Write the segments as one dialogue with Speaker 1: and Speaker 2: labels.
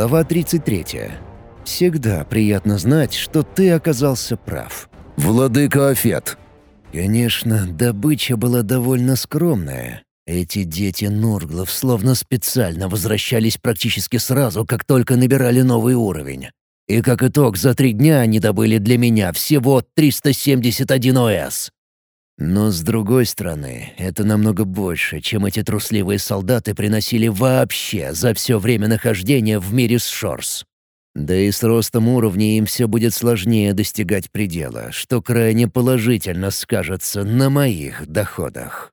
Speaker 1: Глава 33. Всегда приятно знать, что ты оказался прав.
Speaker 2: «Владыка Афет!»
Speaker 1: Конечно, добыча была довольно скромная. Эти дети Нурглов словно специально возвращались практически сразу, как только набирали новый уровень. И как итог, за три дня они добыли для меня всего 371 ОС. Но с другой стороны, это намного больше, чем эти трусливые солдаты приносили вообще за все время нахождения в мире с Шорс. Да и с ростом уровня им все будет сложнее достигать предела, что крайне положительно скажется на моих доходах.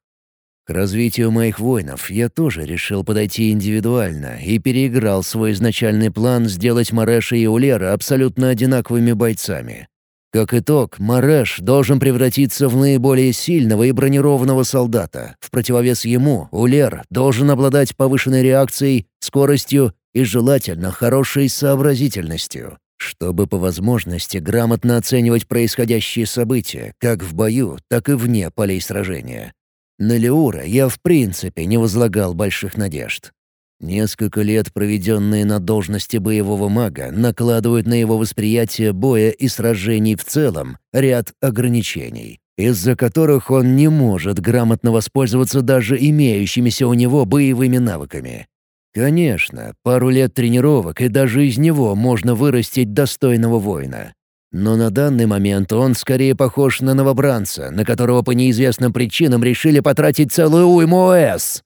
Speaker 1: К развитию моих воинов я тоже решил подойти индивидуально и переиграл свой изначальный план сделать Мареша и Улера абсолютно одинаковыми бойцами. Как итог, Мареш должен превратиться в наиболее сильного и бронированного солдата. В противовес ему Улер должен обладать повышенной реакцией, скоростью и желательно хорошей сообразительностью, чтобы по возможности грамотно оценивать происходящие события как в бою, так и вне полей сражения. На Леура я в принципе не возлагал больших надежд. Несколько лет, проведенные на должности боевого мага, накладывают на его восприятие боя и сражений в целом ряд ограничений, из-за которых он не может грамотно воспользоваться даже имеющимися у него боевыми навыками. Конечно, пару лет тренировок, и даже из него можно вырастить достойного воина. Но на данный момент он скорее похож на новобранца, на которого по неизвестным причинам решили потратить целую уйму ОС.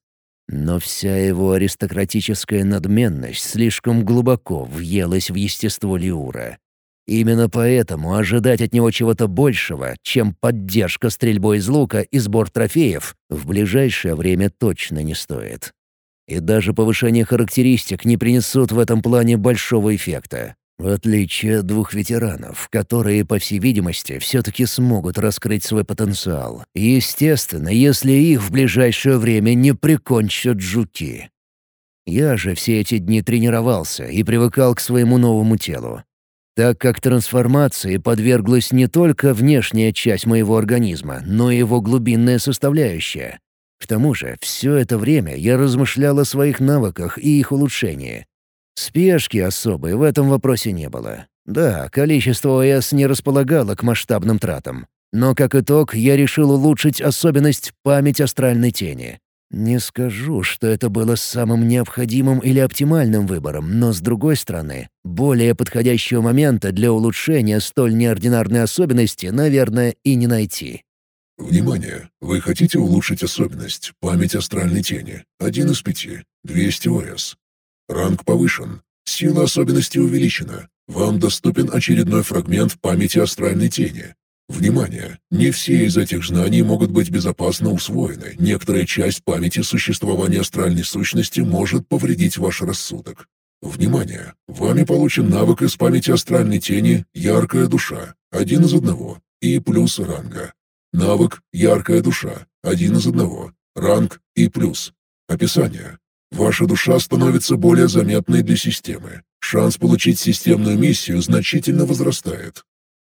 Speaker 1: Но вся его аристократическая надменность слишком глубоко въелась в естество Лиура. Именно поэтому ожидать от него чего-то большего, чем поддержка стрельбой из лука и сбор трофеев, в ближайшее время точно не стоит. И даже повышение характеристик не принесут в этом плане большого эффекта. В отличие от двух ветеранов, которые, по всей видимости, все-таки смогут раскрыть свой потенциал. Естественно, если их в ближайшее время не прикончат жуки. Я же все эти дни тренировался и привыкал к своему новому телу. Так как трансформации подверглась не только внешняя часть моего организма, но и его глубинная составляющая. К тому же, все это время я размышлял о своих навыках и их улучшении, Спешки особой в этом вопросе не было. Да, количество ОС не располагало к масштабным тратам. Но как итог, я решил улучшить особенность память астральной тени. Не скажу, что это было самым необходимым или оптимальным выбором, но, с другой стороны, более подходящего момента для улучшения столь неординарной особенности, наверное, и не найти.
Speaker 3: Внимание! Вы хотите улучшить особенность «Память астральной тени» — один из пяти, 200 ОС. Ранг повышен. Сила особенности увеличена. Вам доступен очередной фрагмент памяти астральной тени. Внимание! Не все из этих знаний могут быть безопасно усвоены. Некоторая часть памяти существования астральной сущности может повредить ваш рассудок. Внимание! Вами получен навык из памяти астральной тени «Яркая душа» один из одного и плюс ранга. Навык «Яркая душа» один из одного. Ранг и плюс. Описание. Ваша душа становится более заметной для системы. Шанс получить системную миссию значительно возрастает.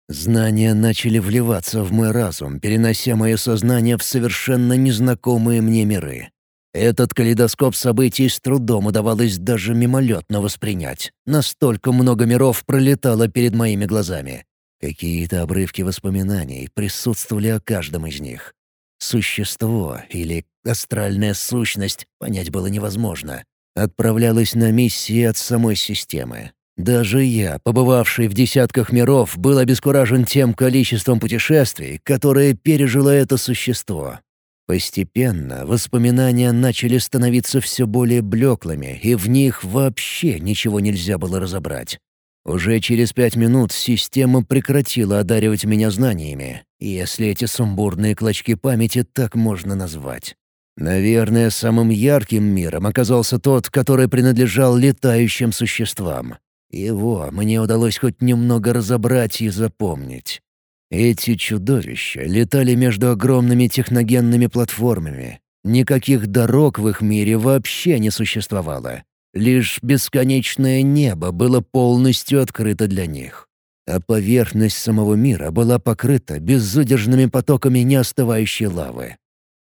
Speaker 1: Знания начали вливаться в мой разум, перенося мое сознание в совершенно незнакомые мне миры. Этот калейдоскоп событий с трудом удавалось даже мимолетно воспринять. Настолько много миров пролетало перед моими глазами. Какие-то обрывки воспоминаний присутствовали о каждом из них. Существо или астральная сущность, понять было невозможно, отправлялась на миссии от самой системы. Даже я, побывавший в десятках миров, был обескуражен тем количеством путешествий, которые пережило это существо. Постепенно воспоминания начали становиться все более блеклыми, и в них вообще ничего нельзя было разобрать. Уже через пять минут система прекратила одаривать меня знаниями, если эти сумбурные клочки памяти так можно назвать. Наверное, самым ярким миром оказался тот, который принадлежал летающим существам. Его мне удалось хоть немного разобрать и запомнить. Эти чудовища летали между огромными техногенными платформами. Никаких дорог в их мире вообще не существовало. Лишь бесконечное небо было полностью открыто для них. А поверхность самого мира была покрыта безудержными потоками неостывающей лавы.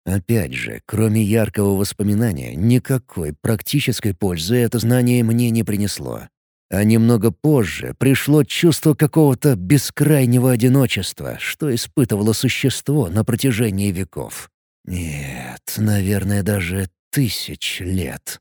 Speaker 1: Опять же, кроме яркого воспоминания, никакой практической пользы это знание мне не принесло. А немного позже пришло чувство какого-то бескрайнего одиночества, что испытывало существо на протяжении веков. Нет, наверное, даже тысяч лет.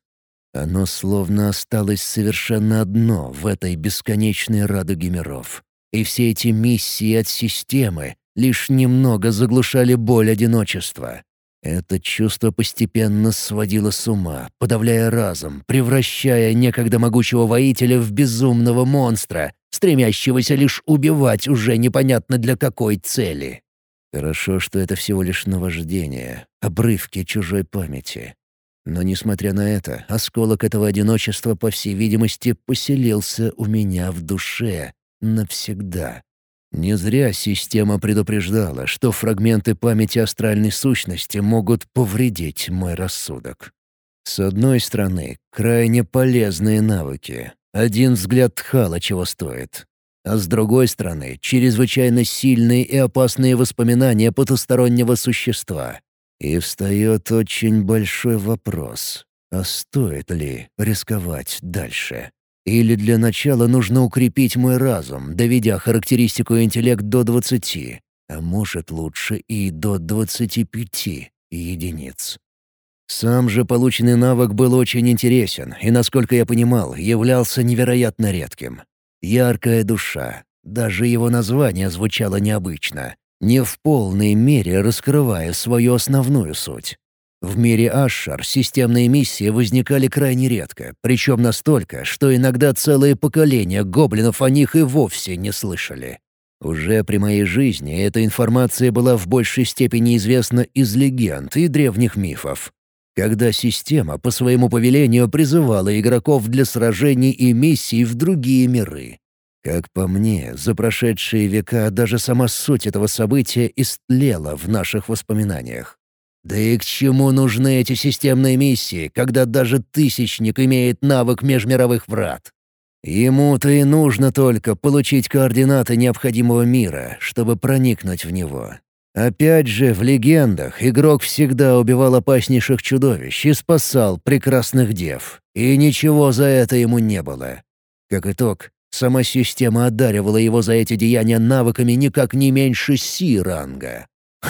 Speaker 1: Оно словно осталось совершенно одно в этой бесконечной радуге миров. И все эти миссии от системы лишь немного заглушали боль одиночества. Это чувство постепенно сводило с ума, подавляя разум, превращая некогда могучего воителя в безумного монстра, стремящегося лишь убивать уже непонятно для какой цели. Хорошо, что это всего лишь наваждение, обрывки чужой памяти. Но, несмотря на это, осколок этого одиночества, по всей видимости, поселился у меня в душе навсегда. Не зря система предупреждала, что фрагменты памяти астральной сущности могут повредить мой рассудок. С одной стороны, крайне полезные навыки. Один взгляд Тхала чего стоит. А с другой стороны, чрезвычайно сильные и опасные воспоминания потустороннего существа. И встает очень большой вопрос, а стоит ли рисковать дальше? Или для начала нужно укрепить мой разум, доведя характеристику интеллект до 20, а может лучше и до 25 единиц. Сам же полученный навык был очень интересен и, насколько я понимал, являлся невероятно редким. «Яркая душа». Даже его название звучало необычно, не в полной мере раскрывая свою основную суть. В мире Ашшар системные миссии возникали крайне редко, причем настолько, что иногда целые поколения гоблинов о них и вовсе не слышали. Уже при моей жизни эта информация была в большей степени известна из легенд и древних мифов. Когда система по своему повелению призывала игроков для сражений и миссий в другие миры. Как по мне, за прошедшие века даже сама суть этого события истлела в наших воспоминаниях. Да и к чему нужны эти системные миссии, когда даже Тысячник имеет навык межмировых врат? Ему-то и нужно только получить координаты необходимого мира, чтобы проникнуть в него. Опять же, в легендах игрок всегда убивал опаснейших чудовищ и спасал прекрасных дев, и ничего за это ему не было. Как итог, сама система одаривала его за эти деяния навыками никак не меньше Си-ранга.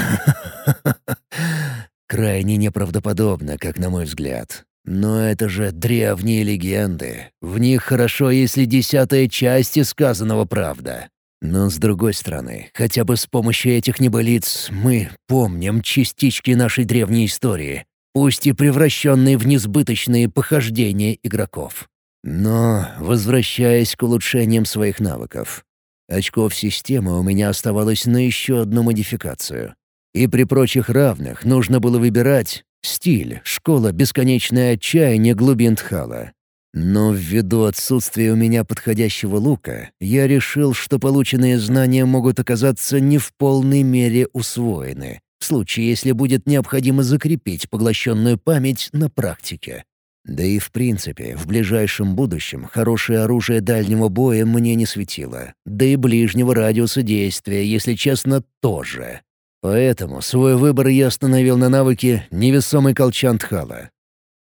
Speaker 1: Крайне неправдоподобно, как на мой взгляд. Но это же древние легенды. В них хорошо, если десятая часть сказанного правда. Но с другой стороны, хотя бы с помощью этих небылиц мы помним частички нашей древней истории, пусть и превращенные в несбыточные похождения игроков. Но, возвращаясь к улучшениям своих навыков, очков системы у меня оставалось на еще одну модификацию. И при прочих равных нужно было выбирать стиль, школа бесконечное отчаяние глубин Тхала. Но ввиду отсутствия у меня подходящего лука, я решил, что полученные знания могут оказаться не в полной мере усвоены, в случае, если будет необходимо закрепить поглощенную память на практике. Да и в принципе, в ближайшем будущем хорошее оружие дальнего боя мне не светило, да и ближнего радиуса действия, если честно, тоже. Поэтому свой выбор я остановил на навыке «Невесомый колчан Тхала».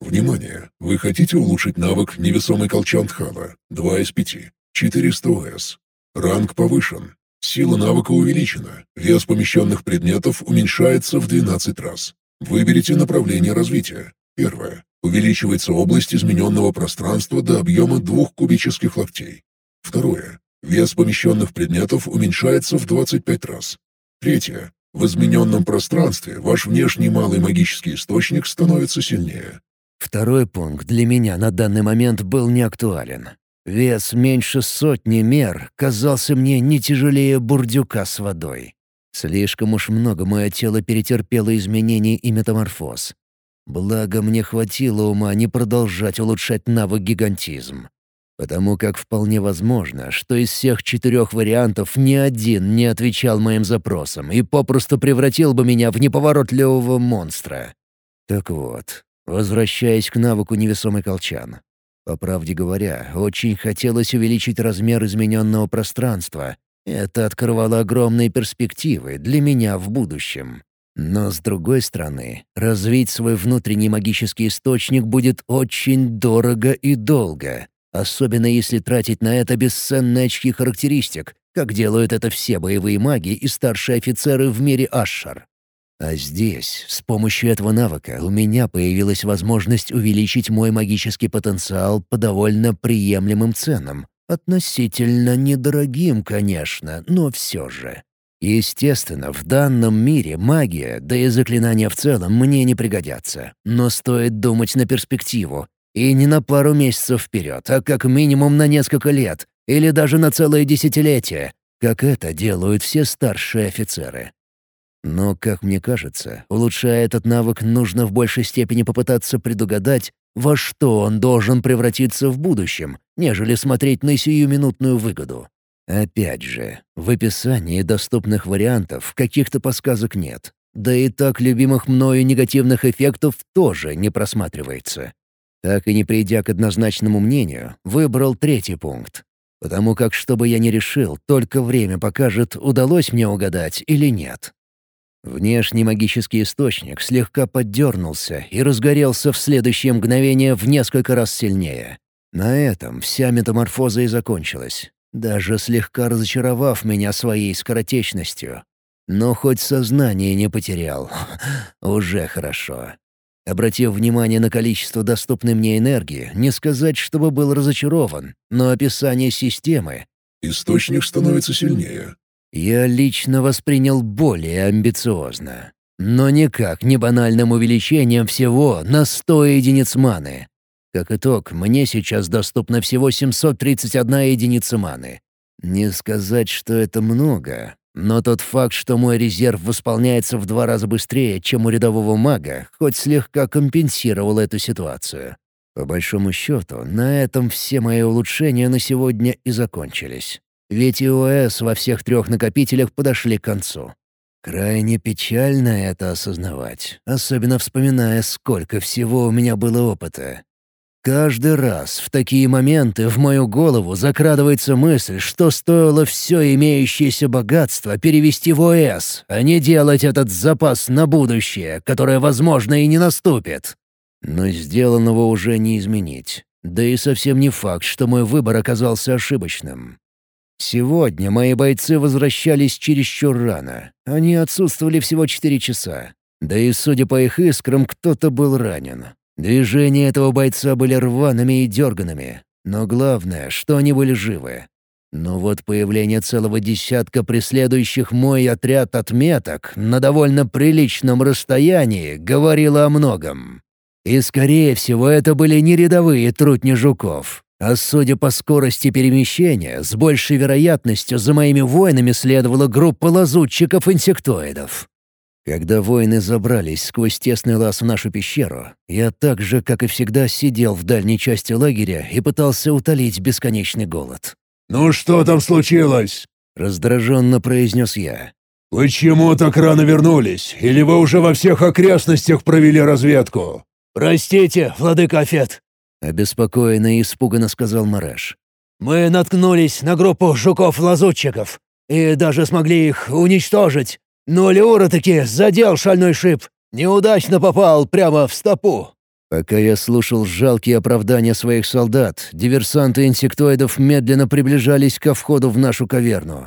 Speaker 3: Внимание! Вы хотите улучшить навык «Невесомый колчан Тхала» 2 из 5, 400 ОС. Ранг повышен. Сила навыка увеличена. Вес помещенных предметов уменьшается в 12 раз. Выберите направление развития. Первое. Увеличивается область измененного пространства до объема двух кубических локтей. Второе. Вес помещенных предметов уменьшается в 25 раз. Третье. В измененном пространстве ваш внешний малый магический источник становится сильнее.
Speaker 1: Второй пункт для меня на данный момент был не актуален. Вес меньше сотни мер казался мне не тяжелее бурдюка с водой. Слишком уж много мое тело перетерпело изменений и метаморфоз. Благо, мне хватило ума не продолжать улучшать навык гигантизм. Потому как вполне возможно, что из всех четырех вариантов ни один не отвечал моим запросам и попросту превратил бы меня в неповоротливого монстра. Так вот, возвращаясь к навыку невесомый колчан. По правде говоря, очень хотелось увеличить размер измененного пространства. Это открывало огромные перспективы для меня в будущем. Но, с другой стороны, развить свой внутренний магический источник будет очень дорого и долго, особенно если тратить на это бесценные очки характеристик, как делают это все боевые маги и старшие офицеры в мире Ашшар. А здесь, с помощью этого навыка, у меня появилась возможность увеличить мой магический потенциал по довольно приемлемым ценам. Относительно недорогим, конечно, но все же. Естественно, в данном мире магия, да и заклинания в целом мне не пригодятся. Но стоит думать на перспективу. И не на пару месяцев вперед, а как минимум на несколько лет. Или даже на целое десятилетие. Как это делают все старшие офицеры. Но, как мне кажется, улучшая этот навык, нужно в большей степени попытаться предугадать, во что он должен превратиться в будущем, нежели смотреть на сиюминутную выгоду. Опять же, в описании доступных вариантов каких-то подсказок нет. Да и так любимых мною негативных эффектов тоже не просматривается. Так и не придя к однозначному мнению, выбрал третий пункт. Потому как, что бы я ни решил, только время покажет, удалось мне угадать или нет. Внешний магический источник слегка поддернулся и разгорелся в следующее мгновение в несколько раз сильнее. На этом вся метаморфоза и закончилась, даже слегка разочаровав меня своей скоротечностью. Но хоть сознание не потерял. Уже хорошо. Обратив внимание на количество доступной мне энергии, не сказать, чтобы был разочарован, но описание системы...
Speaker 3: «Источник становится сильнее
Speaker 1: я лично воспринял более амбициозно. Но никак не банальным увеличением всего на 100 единиц маны. Как итог, мне сейчас доступно всего 731 единица маны. Не сказать, что это много, но тот факт, что мой резерв восполняется в два раза быстрее, чем у рядового мага, хоть слегка компенсировал эту ситуацию. По большому счету, на этом все мои улучшения на сегодня и закончились. Ведь ИОС во всех трех накопителях подошли к концу. Крайне печально это осознавать, особенно вспоминая, сколько всего у меня было опыта. Каждый раз в такие моменты в мою голову закрадывается мысль, что стоило все имеющееся богатство перевести в ОС, а не делать этот запас на будущее, которое, возможно, и не наступит. Но сделанного уже не изменить. Да и совсем не факт, что мой выбор оказался ошибочным. Сегодня мои бойцы возвращались чересчур рано. Они отсутствовали всего четыре часа. Да и, судя по их искрам, кто-то был ранен. Движения этого бойца были рваными и дерганными. Но главное, что они были живы. Но вот появление целого десятка преследующих мой отряд отметок на довольно приличном расстоянии говорило о многом. И, скорее всего, это были не рядовые трутни жуков, а судя по скорости перемещения, с большей вероятностью за моими воинами следовала группа лазутчиков-инсектоидов. Когда воины забрались сквозь тесный лаз в нашу пещеру, я так же, как и всегда, сидел в дальней части лагеря и пытался утолить бесконечный голод.
Speaker 3: «Ну что там случилось?»
Speaker 1: — раздраженно произнес я.
Speaker 3: «Почему так рано вернулись? Или вы уже во всех окрестностях провели разведку?»
Speaker 4: «Простите, владыка Афет,
Speaker 1: Обеспокоенно и испуганно сказал Мараш.
Speaker 4: «Мы наткнулись на группу жуков-лазутчиков и даже смогли их уничтожить. Но Леура таки задел шальной шип. Неудачно попал прямо в стопу».
Speaker 1: Пока я слушал жалкие оправдания своих солдат, диверсанты инсектоидов медленно приближались ко входу в нашу каверну.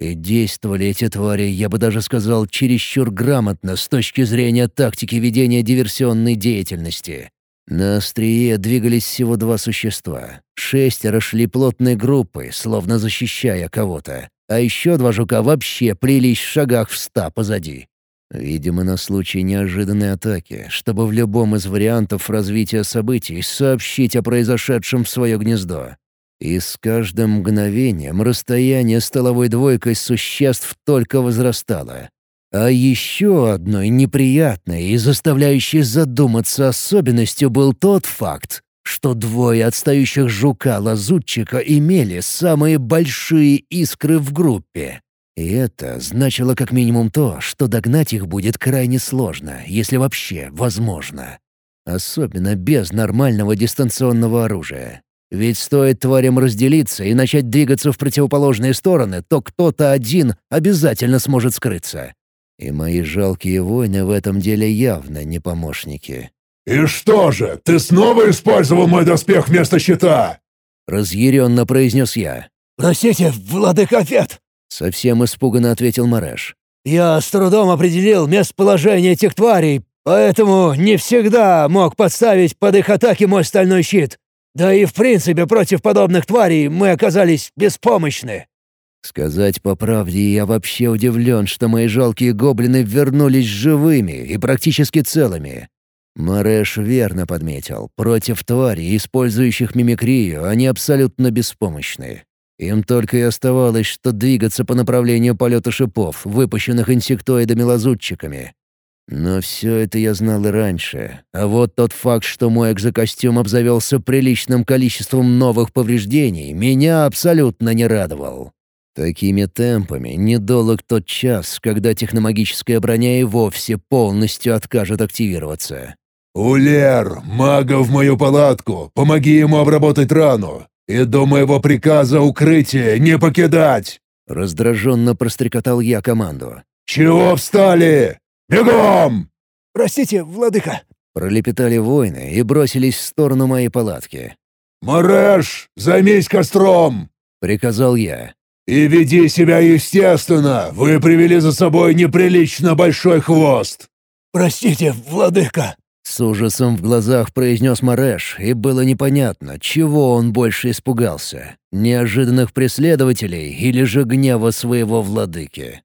Speaker 1: И действовали эти твари, я бы даже сказал, чересчур грамотно с точки зрения тактики ведения диверсионной деятельности. На острие двигались всего два существа. Шестеро шли плотной группой, словно защищая кого-то. А еще два жука вообще плелись в шагах в ста позади. Видимо, на случай неожиданной атаки, чтобы в любом из вариантов развития событий сообщить о произошедшем в свое гнездо. И с каждым мгновением расстояние столовой двойкой существ только возрастало. А еще одной неприятной и заставляющей задуматься особенностью был тот факт, что двое отстающих жука-лазутчика имели самые большие искры в группе. И это значило как минимум то, что догнать их будет крайне сложно, если вообще возможно. Особенно без нормального дистанционного оружия. Ведь стоит тварям разделиться и начать двигаться в противоположные стороны, то кто-то один обязательно сможет скрыться. И мои жалкие воины в этом деле явно не помощники.
Speaker 3: «И что же, ты снова использовал мой доспех вместо щита?»
Speaker 1: — разъяренно произнес я.
Speaker 4: «Простите, владыка Фет!»
Speaker 1: — совсем испуганно ответил Мареш.
Speaker 4: «Я с трудом определил местоположение этих тварей, поэтому не всегда мог подставить под их атаки мой стальной щит. Да и в принципе против подобных тварей мы оказались беспомощны».
Speaker 1: Сказать по правде, я вообще удивлен, что мои жалкие гоблины вернулись живыми и практически целыми. Мареш верно подметил, против тварей, использующих мимикрию, они абсолютно беспомощны. Им только и оставалось, что двигаться по направлению полета шипов, выпущенных инсектоидами-лазутчиками. Но все это я знал и раньше. А вот тот факт, что мой экзокостюм обзавелся приличным количеством новых повреждений, меня абсолютно не радовал. Такими темпами недолг тот час, когда техномагическая броня и вовсе полностью откажет активироваться.
Speaker 3: «Улер, мага в мою палатку! Помоги ему обработать рану! И до моего приказа укрытие не покидать!»
Speaker 1: Раздраженно прострекотал я команду.
Speaker 3: «Чего встали? Бегом!»
Speaker 4: «Простите, владыка!»
Speaker 1: Пролепетали воины и бросились в сторону моей палатки.
Speaker 3: «Мареш, займись костром!»
Speaker 1: — приказал я.
Speaker 3: «И веди себя естественно! Вы привели за собой неприлично большой хвост!»
Speaker 4: «Простите, владыка!»
Speaker 1: С ужасом в глазах произнес Мареш, и было непонятно, чего он больше испугался — неожиданных преследователей или же гнева своего владыки.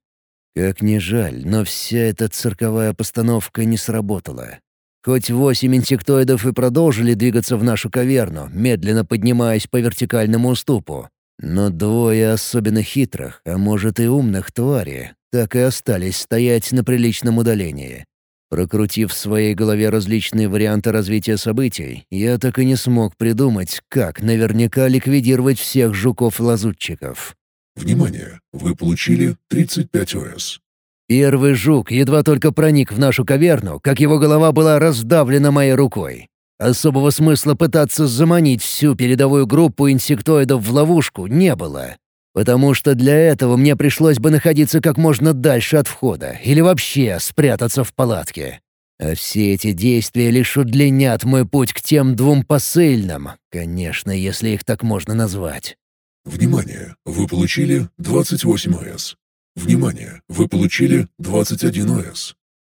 Speaker 1: Как ни жаль, но вся эта цирковая постановка не сработала. Хоть восемь инсектоидов и продолжили двигаться в нашу каверну, медленно поднимаясь по вертикальному уступу, но двое особенно хитрых, а может и умных твари, так и остались стоять на приличном удалении. Прокрутив в своей голове различные варианты развития событий, я так и не смог придумать, как наверняка ликвидировать всех жуков-лазутчиков.
Speaker 3: Внимание! Вы получили 35 ОС.
Speaker 1: Первый жук едва только проник в нашу каверну, как его голова была раздавлена моей рукой. Особого смысла пытаться заманить всю передовую группу инсектоидов в ловушку не было потому что для этого мне пришлось бы находиться как можно дальше от входа или вообще спрятаться в палатке. А все эти действия лишь удлинят мой путь к тем двум посыльным, конечно, если их так можно назвать.
Speaker 3: Внимание! Вы получили 28 ОС. Внимание! Вы получили 21 ОС.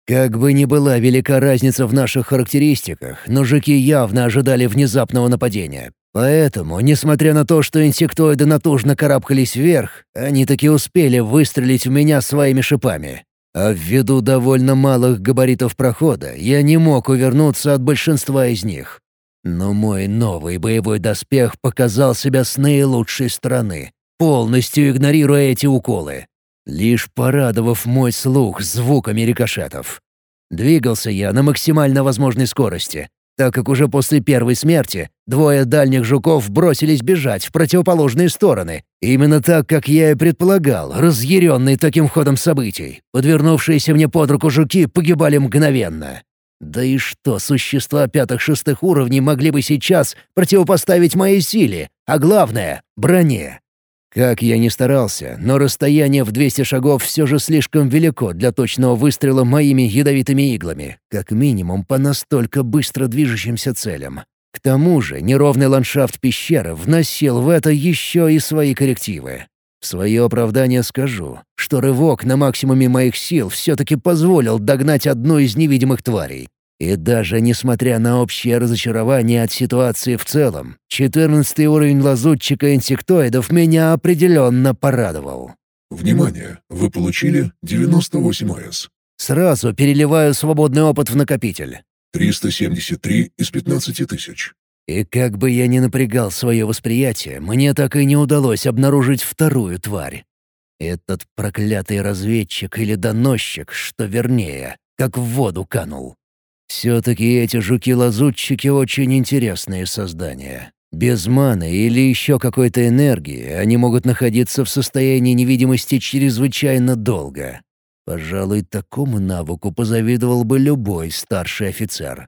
Speaker 1: Как бы ни была велика разница в наших характеристиках, но жуки явно ожидали внезапного нападения. Поэтому, несмотря на то, что инсектоиды натужно карабкались вверх, они таки успели выстрелить в меня своими шипами. А ввиду довольно малых габаритов прохода, я не мог увернуться от большинства из них. Но мой новый боевой доспех показал себя с наилучшей стороны, полностью игнорируя эти уколы лишь порадовав мой слух звуками рикошетов. Двигался я на максимально возможной скорости, так как уже после первой смерти двое дальних жуков бросились бежать в противоположные стороны. Именно так, как я и предполагал, разъяренный таким ходом событий. Подвернувшиеся мне под руку жуки погибали мгновенно. Да и что существа пятых-шестых уровней могли бы сейчас противопоставить моей силе, а главное — броне? Как я ни старался, но расстояние в 200 шагов все же слишком велико для точного выстрела моими ядовитыми иглами, как минимум по настолько быстро движущимся целям. К тому же неровный ландшафт пещеры вносил в это еще и свои коррективы. В свое оправдание скажу, что рывок на максимуме моих сил все-таки позволил догнать одну из невидимых тварей. И даже несмотря на общее разочарование от ситуации в целом, четырнадцатый уровень лазутчика инсектоидов меня определенно порадовал.
Speaker 3: Внимание! Вы получили 98 ОС.
Speaker 1: Сразу переливаю свободный опыт в накопитель.
Speaker 3: 373 из 15 тысяч.
Speaker 1: И как бы я ни напрягал свое восприятие, мне так и не удалось обнаружить вторую тварь. Этот проклятый разведчик или доносчик, что вернее, как в воду канул. Все-таки эти жуки-лазутчики очень интересные создания. Без маны или еще какой-то энергии они могут находиться в состоянии невидимости чрезвычайно долго. Пожалуй, такому навыку позавидовал бы любой старший офицер.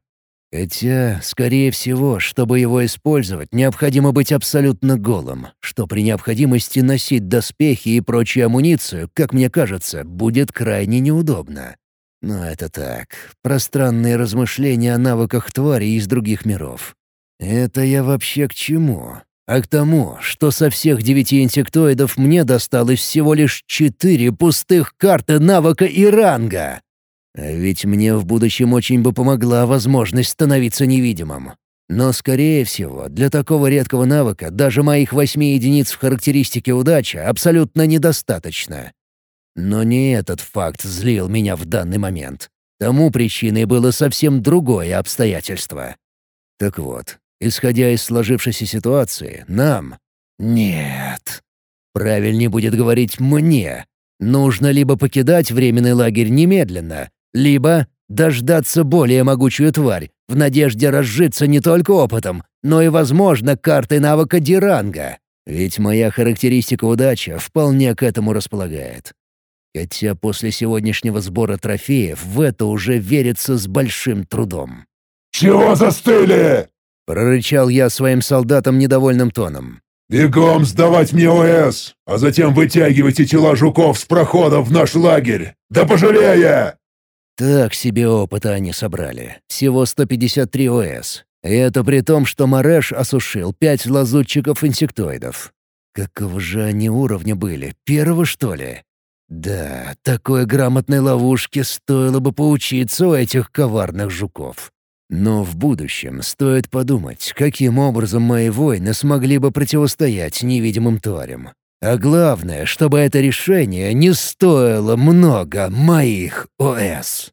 Speaker 1: Хотя, скорее всего, чтобы его использовать, необходимо быть абсолютно голым, что при необходимости носить доспехи и прочую амуницию, как мне кажется, будет крайне неудобно. Но это так, пространные размышления о навыках тварей из других миров. Это я вообще к чему? а к тому, что со всех девяти инсектоидов мне досталось всего лишь четыре пустых карты навыка и ранга. А ведь мне в будущем очень бы помогла возможность становиться невидимым. Но, скорее всего, для такого редкого навыка даже моих восьми единиц в характеристике удача абсолютно недостаточно. Но не этот факт злил меня в данный момент. Тому причиной было совсем другое обстоятельство. Так вот, исходя из сложившейся ситуации, нам... Нет. Правильнее будет говорить «мне». Нужно либо покидать временный лагерь немедленно, либо дождаться более могучую тварь, в надежде разжиться не только опытом, но и, возможно, картой навыка Диранга. Ведь моя характеристика удача вполне к этому располагает. Хотя после сегодняшнего сбора трофеев в это уже верится с большим трудом.
Speaker 3: «Чего застыли?»
Speaker 1: — прорычал я своим солдатам недовольным тоном.
Speaker 3: «Бегом сдавать мне ОС, а затем вытягивайте тела жуков с прохода в наш лагерь! Да пожалея!»
Speaker 1: Так себе опыта они собрали. Всего 153 ОС. И это при том, что Мареш осушил пять лазутчиков-инсектоидов. Какого же они уровня были? Первого, что ли? Да, такой грамотной ловушке стоило бы поучиться у этих коварных жуков. Но в будущем стоит подумать, каким образом мои воины смогли бы противостоять невидимым тварям. А главное, чтобы это решение не стоило много моих ОС.